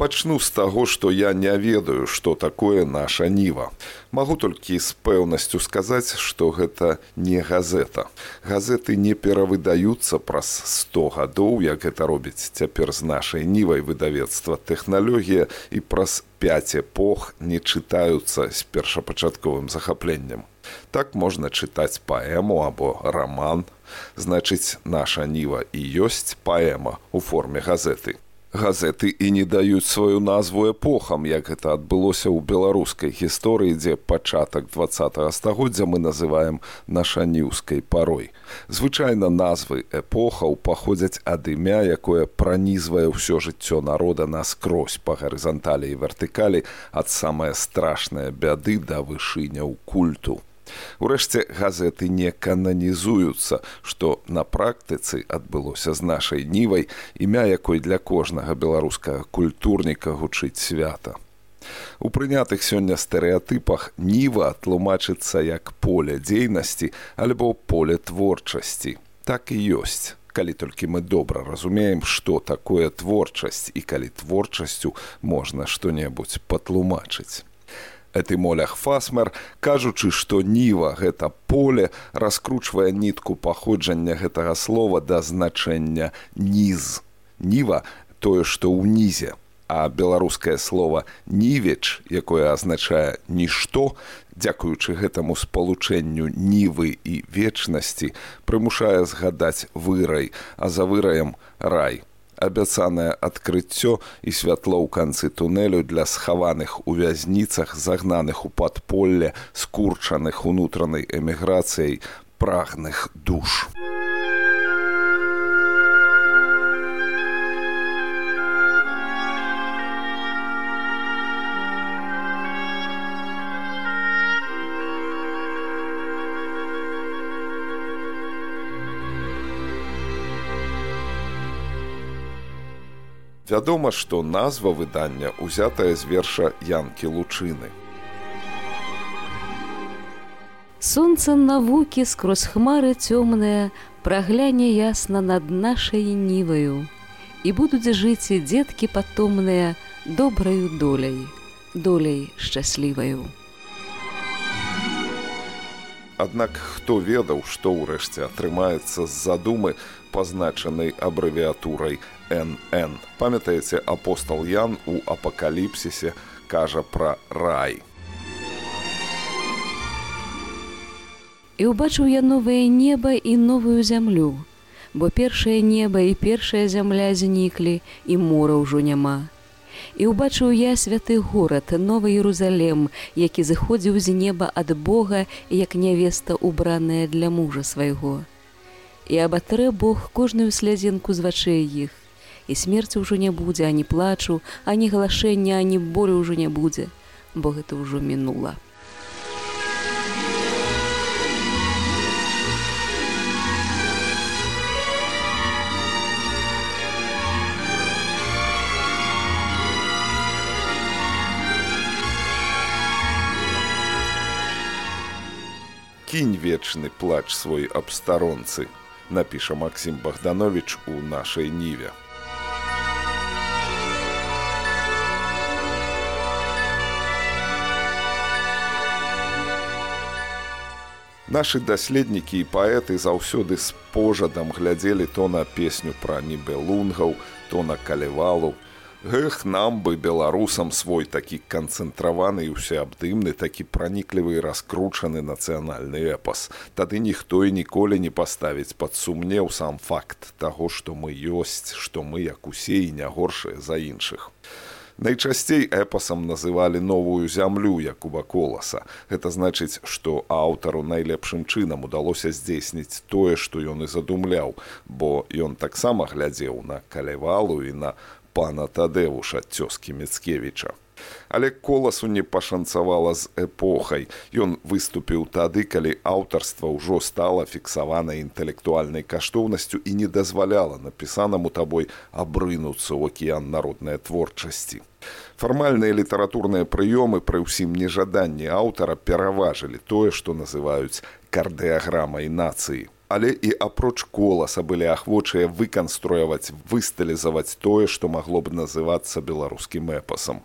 пачну з таго, што я не ведаю, што такое наша ніва. Магу толькі з пэўнасцю сказаць, што гэта не газета. Газеты не перавыдаюцца праз 100 гадоў, як гэта робіць цяпер з нашай нівай выдавецтва тэхналогія і праз 5 эпох не чытаюцца з першапачатковым захапленнем. Так можна чытаць паэму або раман. Значыць, наша ніва і ёсць паэма ў форме газеты газеты і не даюць сваю назву эпохам як гэта адбылося ў беларускай гісторыі дзе пачатак два стагоддзя мы называем нашаніўскай парой звычайна назвы эпохаў паходзяць ад імя якое пранізвае ўсё жыццё народа наскрозь па гарызанталі і вертыкалі ад самае страшнае бяды да вышыняў культу Урэшце газеты не кананізуюцца, што на практыцы адбылося з нашай нівай імя якой для кожнага беларускага культурніка гучыць свята. У прынятых сёння стэеатыпах ніва тлумачыцца як поле дзейнасці альбо поле творчасці. Так і ёсць. Калі толькі мы добра разумеем, што такое творчасць і калі творчасцю можна што-небудзь патлумачыць этымолях фасмер кажучы што ніва гэта поле раскручвае нітку паходжання гэтага слова да значэння ніз ніва тое што ўнізе а беларускае слово нівеч якое азначае нішто дзякуючы гэтаму спалучэнню нівы і вечнасці прымушае згадаць вырай а за выраем рай абяцанае адкрыццё і святло ў канцы тунелю для схаваных у вязніцах загнаных у падполле скурчаных унутранай эміграцыяй прагных душ. Вядома, што назва выдання ўзятая з верша янкі лучыны. Сонца навукі скрозь хмары цёмныя прагляне ясна над нашай ніваю. І будуць жыць і дзеткі патомныя добраю доляй, доляй шчасліваю. Аднак хто ведаў, што ўрэшце атрымаецца з задумы, пазначанай абрэвіатурай НН. Памятаеце, апостал Ян у апакаліпсісе кажа пра рай. І ўбачыў я новае неба і новую зямлю, бо першае неба і першая зямля зніклі і мора ўжо няма. І ўбачыў я святы горад, новы Ерусалем, які зыходзіў з неба ад Бога, як нявеста убраная для мужа свайго і абатрэ Бог кожную слязінку з вачэй іх. І смерці ўжо не будзе, ані плачу, ані галашэння, ані болю ўжо не будзе, бо гэта ўжо мінула. Кінь вечны плач свой абстаронцы напіша Максім Богданович у нашай ніве. Нашы даследнікі і паэты заўсёды з пожадам глядзелі то на песню пра нібелунгаў, то на калевалу, Гэх нам бы беларусам свой такі канцэнтраваны і ўсеабдымны такі праніклівы і раскручаны нацыянальны эпас. Тады ніхто і ніколі не паставіць пад сумнеў сам факт таго, што мы ёсць, што мы як усе і не горшыя за іншых. Найчасцей эпасам называлі новую зямлю Якуба коласа. Гэта значыць, што аўтару найлепшым чынам удалося здзейсніць тое, што ён і задумляў, бо ён таксама глядзеў на калевалу і на пана Тадэвуша цёскі Мецкевіча. Але коласу не пашанцавала з эпохай. Ён выступіў тады, калі аўтарства ўжо стала фіксаванай інтэлектуальнай каштоўнасцю і не дазваляла напісанаму табой абрынуцца ў акіян народнай творчасці. Фармальныя літаратурныя прыёмы пры ўсім нежаданні аўтара пераважылі тое, што называюць кардыяграмай нацыі але і апроч коласа былі ахвочыя выканструяваць высталізаваць тое што магло б называцца беларускім эпасам.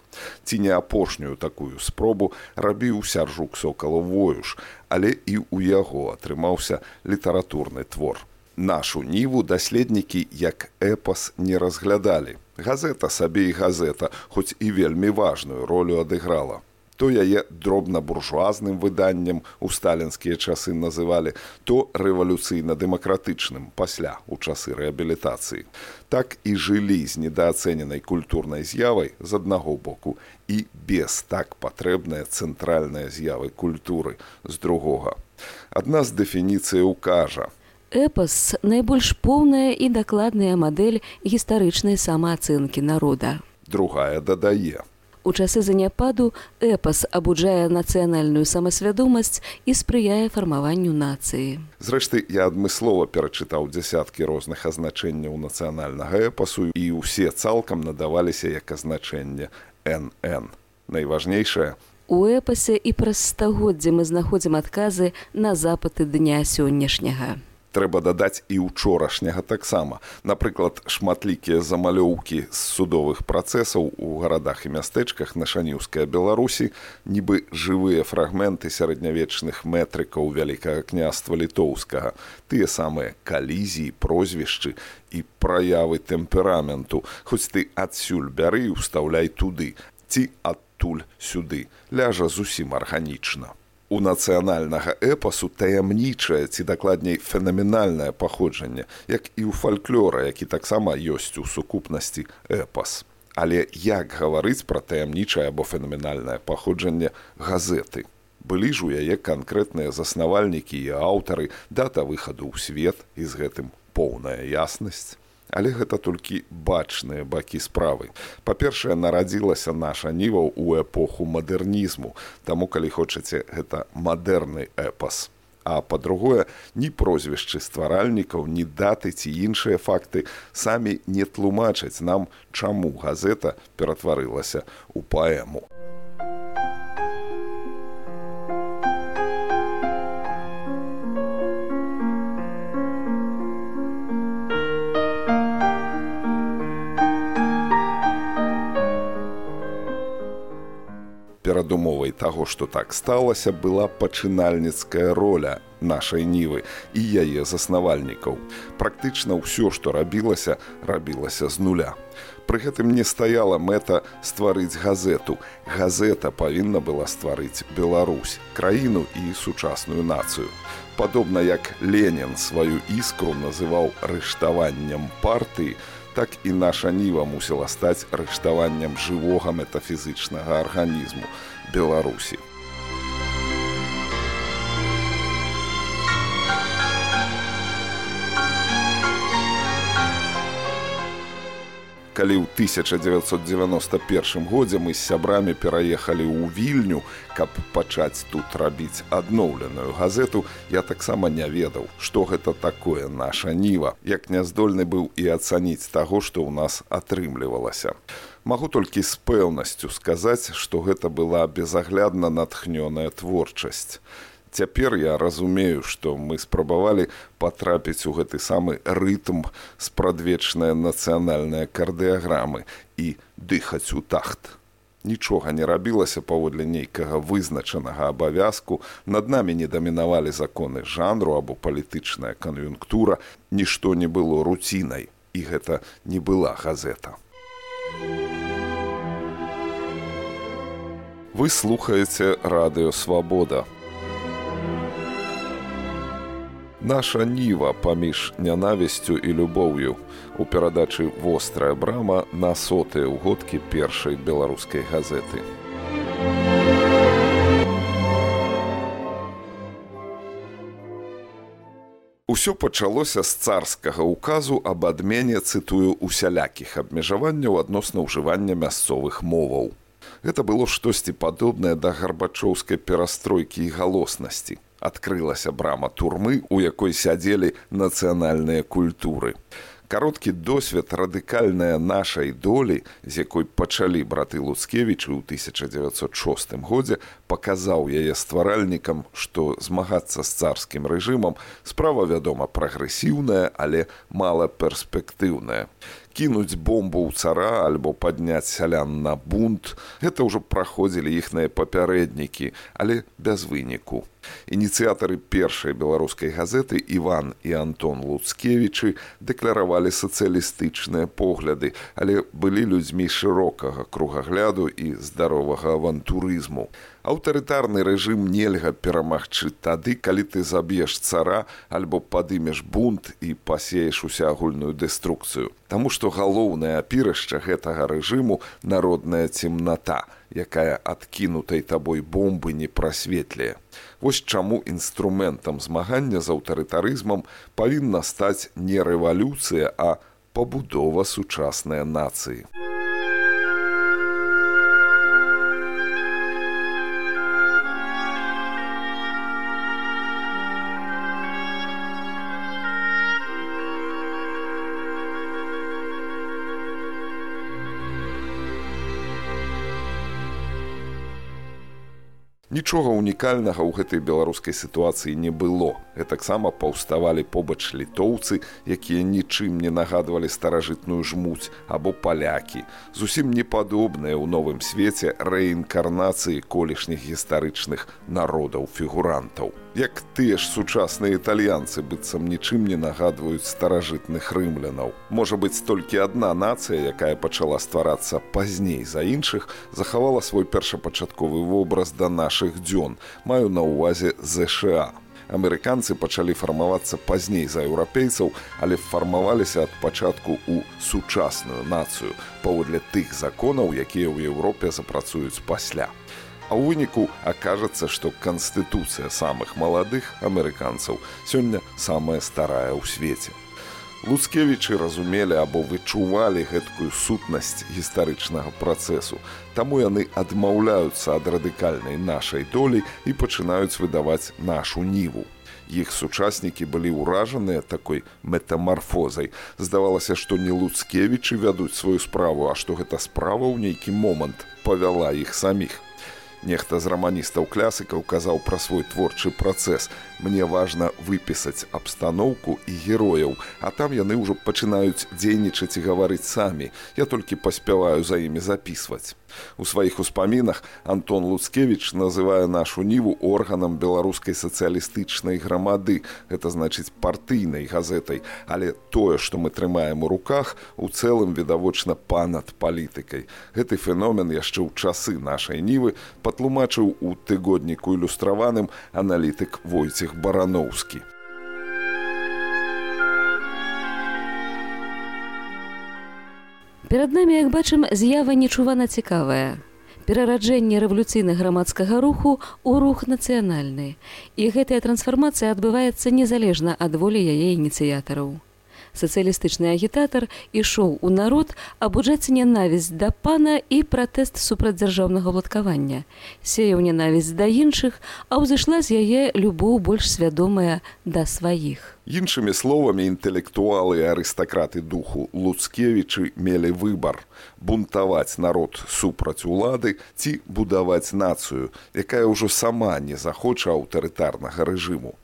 Ці не апошнюю такую спробу рабіў сяржук сокала воюш але і ў яго атрымаўся літаратурны твор. Нашу ніву даследнікі як эпас не разглядалі. Газета сабе і газета хоць і вельмі важную ролю адыграла то яе дробна-буржуазным выданнем у сталінскія часы называлі то рэвалюцыйна-дэмакратычным пасля у часы рэабілітацыі. Так і жылі з недаацэненай культурнай з'явай з аднаго боку і без так патрэбныя цэнтральныя з'явы культуры з другога. Адна з дэфініцыяў кажа: Эпас найбольш поўная і дакладная мадэль гістарычнай самаацэнкі народа. Другая дадае: У часы заняпаду эпас абуджае нацыянальную самасвядомасць і спрыяе фармаванню нацыі. Зрэшты, я адмыслова перачытаў дзясяткі розных азначэнняў нацыянальнага эпасу і ўсе цалкам надаваліся як азначэнне НН. Найважнейшае У эпасе і праз стагоддзя мы знаходзім адказы на запыты дня сённяшняга трэба дадаць і учорашняга таксама. Напрыклад, шматлікія замалёўкі з судовых працэсаў у гарадах і мястэчках на шаніўскай Беларусі, нібы жывыя фрагменты сярэднявечных метрыкаў вялікага княства літоўскага, тыя самыя калізіі, прозвішчы і праявы тэмпераменту, хоць ты адсюль бяры і ўстаўляй туды, ці адтуль сюды, ляжа зусім арганічна у нацыянальнага эпасу таямнічае ці дакладней фенаменальнае паходжанне, як і ў фальклора, які таксама ёсць у сукупнасці эпас. Але як гаварыць пра таямнічае або фенаменальнае паходжанне газеты. Былі ж у яе канкрэтныя заснавальнікі і аўтары, дата выхаду ў свет і з гэтым поўная яснасць але гэта толькі бачныя бакі справы. Па-першае, нарадзілася наша ніва ў эпоху мадэрнізму, таму калі хочаце гэта мадэрны эпас. А па-другое, ні прозвішчы стваральнікаў, ні даты ці іншыя факты самі не тлумачаць нам, чаму газета ператварылася ў паэму. Таго, што так сталася, была пачынальніцкая роля нашай нівы і яе заснавальнікаў. Практычна ўсё, што рабілася, рабілася з нуля. Пры гэтым не стаяла мэта стварыць газету. Газета павінна была стварыць Беларусь, краіну і сучасную нацыю. Падобна як Ленін сваю іскру называў рыштаваннем партыі, так і наша ніва мусіла стаць рыштаваннем жывога метафізычнага арганізму беларусі калі ў 1991 годзе мы з сябрамі пераехалі ў вільню, каб пачаць тут рабіць адноўленую газету, я таксама не ведаў, што гэта такое наша ніва, як няздольны быў і ацаніць таго, што ў нас атрымлівалася. Магу толькі з пэўнасцю сказаць, што гэта была безаглядна натхнёная творчасць. Цяпер я разумею што мы спрабавалі патрапіць у гэты самы рытм спрадвечныя нацыянальныя кардыяграмы і дыхаць у тахт нічога не рабілася паводле нейкага вызначанага абавязку. Над намі не дамінавалі законы жанру або палітычная кан'юнктура. Нішто не было руцінай і гэта не была газета вы слухаеце радыёвабода Наша ніва паміж нянавісцю і любоўю у перадачы вострая брама на сотыя ўгодкі першай беларускай газеты. Усё пачалося з царскага указу аб адмене цытую усялякіх абмежаванняў адносна ўжывання мясцовых моваў. Гэта было штосьці падобнае да гарбачоўскай перастройкі і галоснасці. Адкрылася брама турмы, у якой сядзелі нацыянальныя культуры кароткі досвед радыкальная нашай долі з якой пачалі браты луцкевічы ў 1906 годзе паказаў яе стваральнікам што змагацца з царскім рэжымам справа вядома прагрэсіўная але мала перспектыўная кінуць бомбу ў цара альбо падняць сялян на бунт. Гэта ўжо праходзілі іхныя папярэднікі але без выніку ініцыятары першай беларускай газеты иван і антон луцкевічы дэкляравалі сацыялістычныя погляды але былі людзьмі шырокага кругагляду і здаровага авантурызму. Аўтарытарны рэжым нельга перамагчы тады калі ты заб'еш цара альбо падымеш бунт і пасееш усеагульную дэструкцыю. Таму што галоўнае апірышча гэтага рэжыму народная цемната якая адкінутай табой бомбы не прасветлее Вось чаму інструментам змагання з аўтарытарызмам павінна стаць не рэвалюцыя а пабудова сучаснай нацыі. Нічога унікальнага ў гэтай беларускай сітуацыі не было. Гэтаксама паўставалі побач літоўцы, якія нічым не нагадвалі старажытную жмуць або палякі. Зусім непадобныя ў новым свеце рэінкарнацыі колішніх гістарычных народаў фігурантаў як тыя ж сучасныя італьянцы быццам нічым не нагадваюць старажытных рымлянаў. Можа быць толькі адна нацыя, якая пачала стварацца пазней за іншых, захавала свой першапачатковы вобраз да нашых дзён, маю на ўвазе ЗША. Амерыканцы пачалі фармавацца пазней за еўрапейцаў, але фармаваліся ад пачатку ў сучасную нацыю паводле тых законаў, якія ў Еўропе запрацуюць пасля. А ў выніку акажацца, што канстытуцыя самых маладых амерыканцаў сёння самая старая ў свеце. Луцкевічы разумелі або вычувалі гэткую сутнасць гістарычнага працэсу. Таму яны адмаўляюцца ад радыкальнай нашай долі і пачынаюць выдаваць нашу ніву. Іх сучаснікі былі ўражаныя такой метамарфозай. Здавалася, што не луцкевічы вядуць сваю справу, а што гэта справа ў нейкі момант павяла іх саміх. Нехта з раманістаў клясыкаў казаў пра свой творчы працэс. Мне важна выпісаць абстаноўку і герояў, а там яны ўжо пачынаюць дзейнічаць і гаварыць самі. Я толькі паспяваю за імі запісваць. У сваіх успамінах Антон Луцкевіч называе нашу ніву органам беларускай сацыялістычнай грамады. Гэта значыць партыйнай газетай, але тое, што мы трымаем у руках, у цэлым відавочна панад палітыкай. Гэты феномен яшчэ ў часы нашай нівы патлумачыў у тыгодніку ілюстраваным аналітык Войцех бараноўскі. Перад намі, як бачым, з'ява нечувана цікавая. Перараджэнне рэвалюцыйнага грамадскага руху ў рух нацыянальны. І гэтая трансфармацыя адбываецца незалежна ад волі яе ініцыятараў. Сацыялістычны агітатар ішоў у народ абуджаць нянавісць да пана і пратэст супрацьдзяржаўнага ўладкавання. Сеяў нянавісць да іншых, а ўзышла з яе любоў больш свядомая да сваіх. Іншымі словамі інтэлектуалы і арыстакраты духу Луцкевічы мелі выбар бунтаваць народ супраць улады ці будаваць нацыю, якая ўжо сама не захоча аўтарытарнага рэжыму.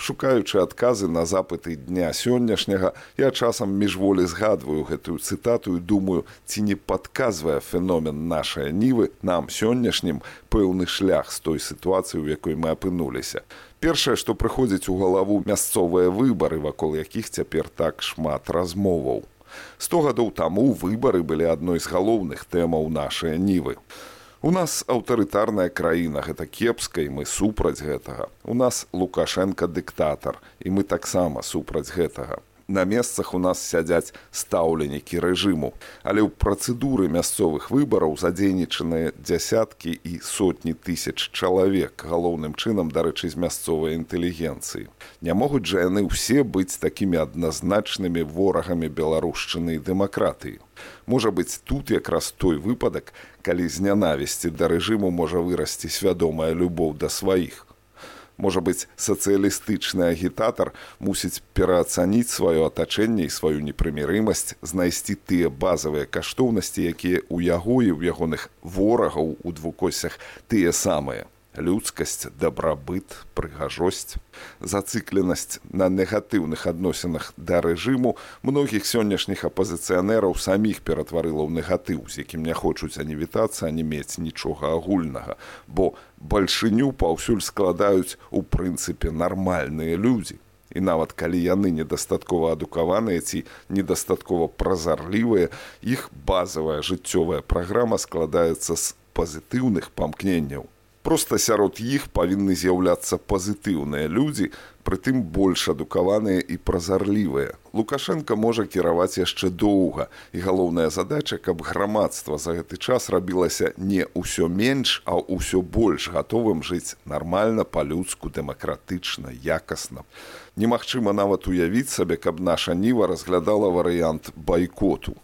Шукаючы адказы на запыты дня сённяшняга, я часам міжволі згадваю гэтую цытату і думаю, ці не падказвае феномен нашай нівы нам сённяшнім пэўны шлях з той сітуацыі, у якой мы апынуліся. Першае што прыходзіць у галаву мясцовыя выбары вакол якіх цяпер так шмат размоваў. Сто гадоў таму выбары былі адной з галоўных тэмаў нашай нівы. у нас аўтарытарная краіна гэта кепска і мы супраць гэтага. У нас лукашенко дыктатар і мы таксама супраць гэтага на месцах у нас сядзяць стаўленікі рэжыму. Але ў працэдуры мясцовых выбараў задзейнічаныя дзясяткі і сотні тысяч чалавек галоўным чынам дарэчы з мясцовай інтэлігенцыі. Не могуць жа яны ўсе быць такімі адназначнымі ворагамі беларушчыны і дэмакратыі. Можа быць тут якраз той выпадак калі з нянавісці да рэжыму можа вырасці свядомая любоў да сваіх можа быць сацыялістычны агітатар мусіць пераацаніць сваё атачэнне і сваю непрымірымасць знайсці тыя базавыя каштоўнасці якія ў яго і ў ягоных ворагаў у двукосях тыя самыя людскасць дабрабыт прыгажосць зацыкленасць на негатыўных адносінах да рэжыму многіх сённяшніх апазіцыянераў саміх ператварыла ў негатыў з якім не хочуць ані вітацца ані мець нічога агульнага. Бо бальшыню паўсюль складаюць у прынцыпе нармальныя людзі. І нават калі яны недастаткова адукаваныя ці недастаткова празарлівыя іх базавая жыццёвая праграма складаецца з пазітыўных памкненняў Проста сярод іх павінны з'яўляцца пазітыўныя людзі, прытым больш адукаваныя і празарлівыя. Лукашенко можа кіраваць яшчэ доўга і галоўная задача, каб грамадства за гэты час рабілася не ўсё менш, а ўсё больш гатовым жыць нармальна па-людску дэмакратычна, якасна. Немагчыма нават уявіць сабе, каб наша ніва разглядала варыянт байкоту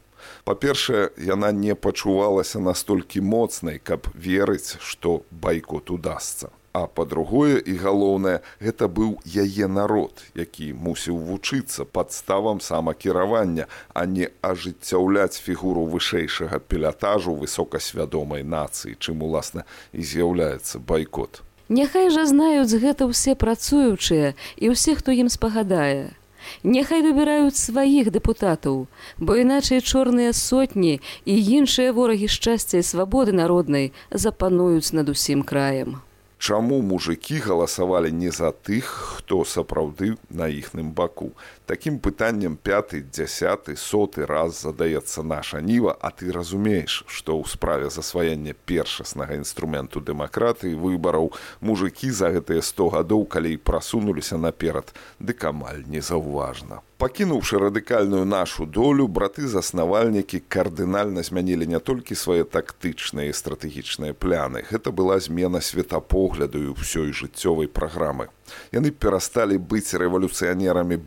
па-першае яна не пачувалася настолькі моцнай каб верыць што байкот удасца. А па-другое і галоўнае гэта быў яе народ які мусіў вучыцца падставам самакіравання а не ажыццяўляць фігуру вышэйшага пілятажу высокасвядомай нацыі чым уласна і з'яўляецца байкот. Няхай жа знаюць гэта ўсе працуючыя і ўсе хто ім спагадае Няхай выбіраюць сваіх дэпутатаў, бо іначай чорныя сотні і іншыя ворагі шчасця і свабоды народнай запануюць над усім краем. Чаму мужыкі галасавалі не за тых, хто сапраўды на іхным баку. Такім пытаннем пяты, дзясяты, соты раз задаецца наша ніва, а ты разумееш, што ў справе засваення першаснага інструменту дэмакратыі выбараў мужыкі за гэтыя сто гадоў, калі і прасунуліся наперад, дык амаль незаўважна. Пакінуўшы радыкальную нашу долю, браты-заснавальнікі кардынальна змянілі не толькі свае тактычныя і стратэгічныя пляны. Гэта была змена светапогляду і ўсёй жыццёвай праграмы яны перасталі быць рэвалюцыянерамі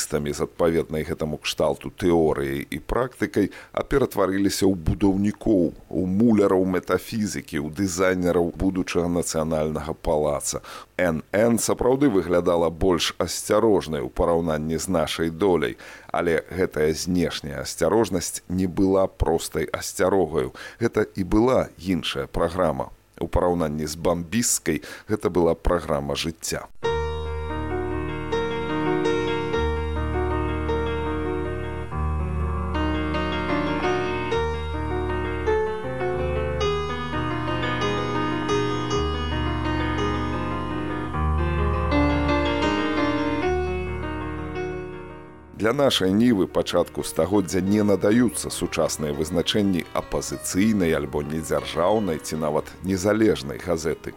бамбістамі з адпаведнай гэтаму кшталту тэорыяй і практыкай а ператварыліся ў будаўнікоў у муляраў метафізікі ў дызайнераў будучага нацыянальнага палаца. Нн сапраўды выглядала больш асцярожнай у параўнанні з нашай доляй але гэтая знешняя асцярожнасць не была простай асцярогаю. Гэта і была іншая праграма. У параўнанні з бамбіскай гэта была праграма жыцця. Нашай нівы пачатку стагоддзя не надаюцца сучасныя вызначэнні апазіцыйнай альбо недзяржаўнай ці нават незалежнай газеты.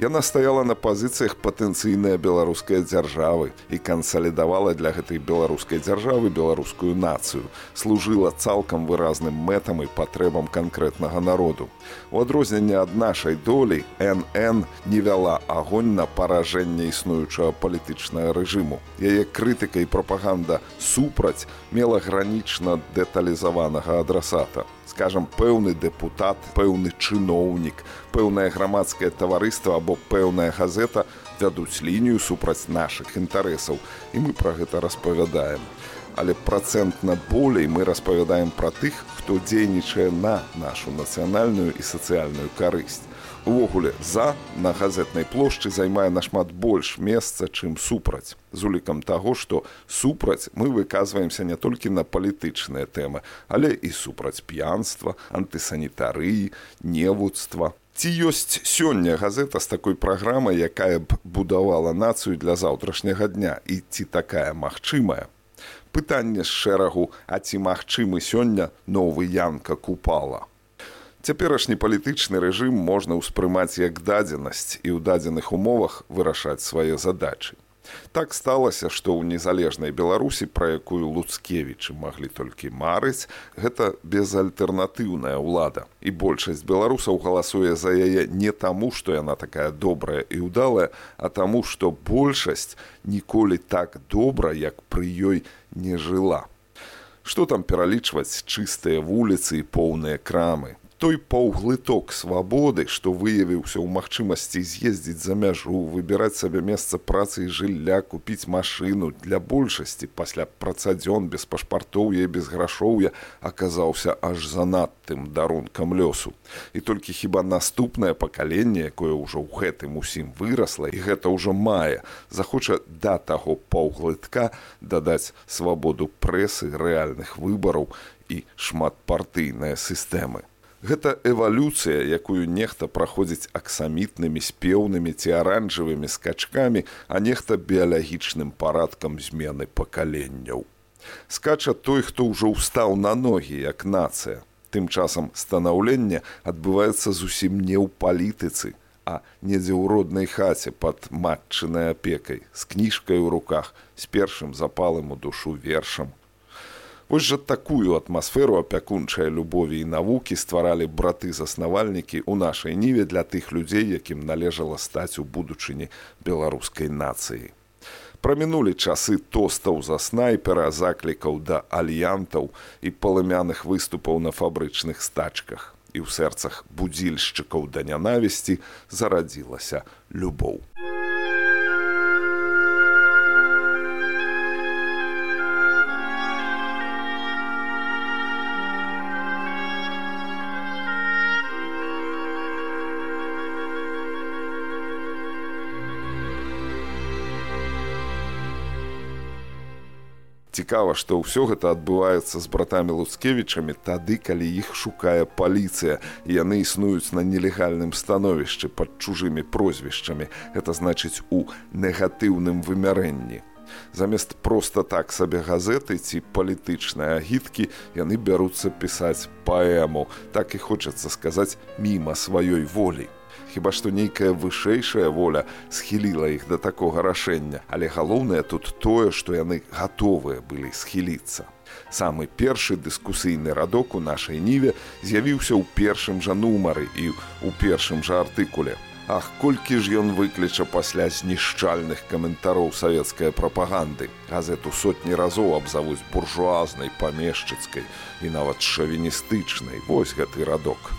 Яна стаяла на пазіцыях патэнцыйныя беларускай дзяржавы і кансалідавала для гэтай беларускай дзяржавы беларускую нацыю, служыла цалкам выразным мэтам і патрэбам канкрэтнага народу. У адрозненне ад нашай долі НН не вяла агонь на паражэнне існуючага палітычнага рэжыму. Яе крытыка і прапаганда супраць мела гранічна дэталізаванага адрасата скажем пэўны депутат пэўны чыноўнік пэўнае грамадскае таварыства або пэўная газета вядуць лінію супраць нашых інтарэсаў. І мы пра гэта распавядаем. Але працэнтна болей мы распавядаем пра тых хто дзейнічае на нашу нацыянальную і сацыяльную карысць увогуле за на газетнай плошчы займае нашмат больш месца чым супраць з улікам таго што супраць мы выказваемся не толькі на палітычныя тэмы але і супраць п'янства антысанітарыі невуцтва ці ёсць сёння газета з такой праграмай якая б будавала нацыю для заўтрашняга дня і ці такая магчымая? Пытанне з шэрагу а ці магчымы сёння новы янка купала Цяперашні палітычны рэжым можна ўспрымаць як дадзенасць і ў дадзеных умовах вырашаць свае задачы. Так сталася, што ў незалежнай Беларусі, пра якую луцкевічы маглі толькі марыць, гэта безальтэрнатыўная ўлада. І большасць беларусаў галасуе за яе не таму, што яна такая добрая і ўдалая, а таму, што большасць ніколі так добра, як пры ёй не жыла. Што там пералічваць чыстыя вуліцы і поўныя крамы, той паўглыток свабоды, што выявіўся ў магчымасці з'ездзіць за мяжу, выбіраць сабе месца працы і жылля, купіць машыну для большасці пасля працадзён без пашпартоўя і без грашоўя аказаўся аж занадтым дарункам лёсу. І толькі хіба наступнае пакаленне, якое ўжо ў гэтым усім вырасла і гэта ўжо мае, захоча да таго паўглытка дадаць свабоду прэсы рэальных выбараў і шматпартыйныя сістэмы. Гэта эвалюцыя, якую нехта праходзіць аксамітнымі спеўнымі ці аранжавымі скачкамі, а нехта біялагічным парадкам змены пакаленняў. Скача той, хто ўжо ўстаў на ногі як нацыя. Тым часам станаўленне адбываецца зусім не ў палітыцы, а недзе ў роднай хаце пад матчынай апекай, з кніжкай у руках, з першым запалым у душу вершам Вось жа такую атмасферу апякунчай любові і навукі стваралі браты-заснавальнікі ў нашай ніве для тых людзей, якім належала стаць у будучыні беларускай нацыі. Прамінулі часы тостаў за снайпера, заклікаў да альянтаў і палымяных выступаў на фабрычных стачках. І ў сэрцах будзільшчыкаў да нянавісці зарадзілася любоў. Цікава што ўсё гэта адбываецца з братамі луцкевічамі тады калі іх шукае паліцыя. І яны існуюць на нелегальным становішчы пад чужымі прозвішчамі. Гэта значыць у негатыўным вымярэнні. Замест проста так сабе газеты ці палітычныя агіткі яны бяруцца пісаць паэму. Так і хочацца сказаць міма сваёй волі хіба што нейкая вышэйшая воля схіліла іх да такога рашэння, але галоўнае тут тое, што яны гатовыя былі схіліцца. Самы першы дыскусійны радок у нашай ніве з'явіўся ў першым жа нумары і ў першым жа артыкуле. Ах, колькі ж ён выкліча пасля знішчальных каментароў савецкай прапаганды. Газету сотні разоў абзавуць буржуазнай, памешчыцкай і нават шавіністычнай. Вось гэты радок.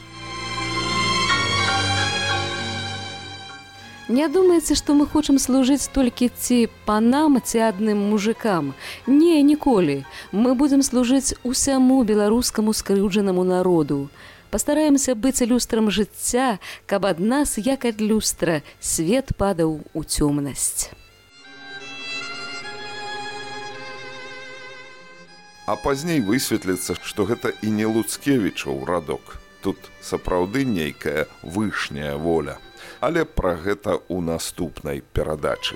Не думаецца, што мы хочам служыць толькі ці панам ці адным мужикам. Не, ніколі. Мы будзем служыць усяму беларускаму скрыўджанаму народу. Пастараемся быць люстрам жыцця, каб ад нас, як ад люстра, свет падаў у цёмнасць. А пазней высветліцца, што гэта і не луцкевічаў радок. Тут сапраўды нейкая вышняя воля але пра гэта ў наступнай перадачы.